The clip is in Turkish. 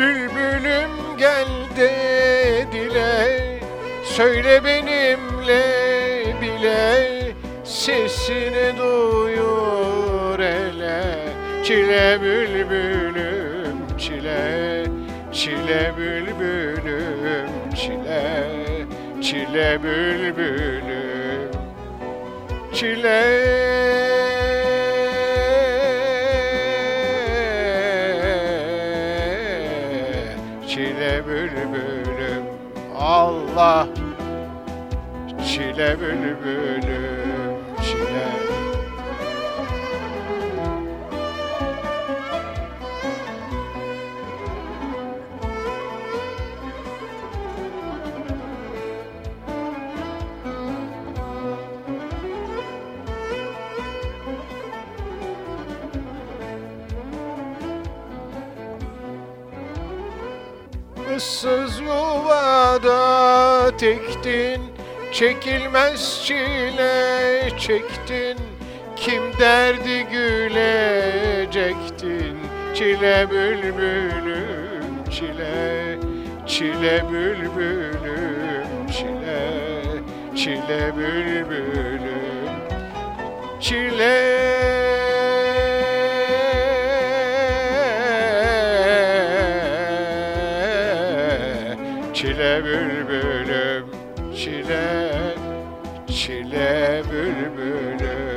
Bülbülüm gel de dile Söyle benimle bile Sesini duyur ele Çile bülbülüm çile Çile bülbülüm çile Çile bülbülüm Çile Çile bülbülüm Allah. Çile bülbülüm Issız yuvada tektin Çekilmez çile çektin. Kim derdi gülecektin? Çile bülbülüm çile Çile bülbülüm çile Çile bülbülüm Çile bülbülüm Çile Çile bülbülüm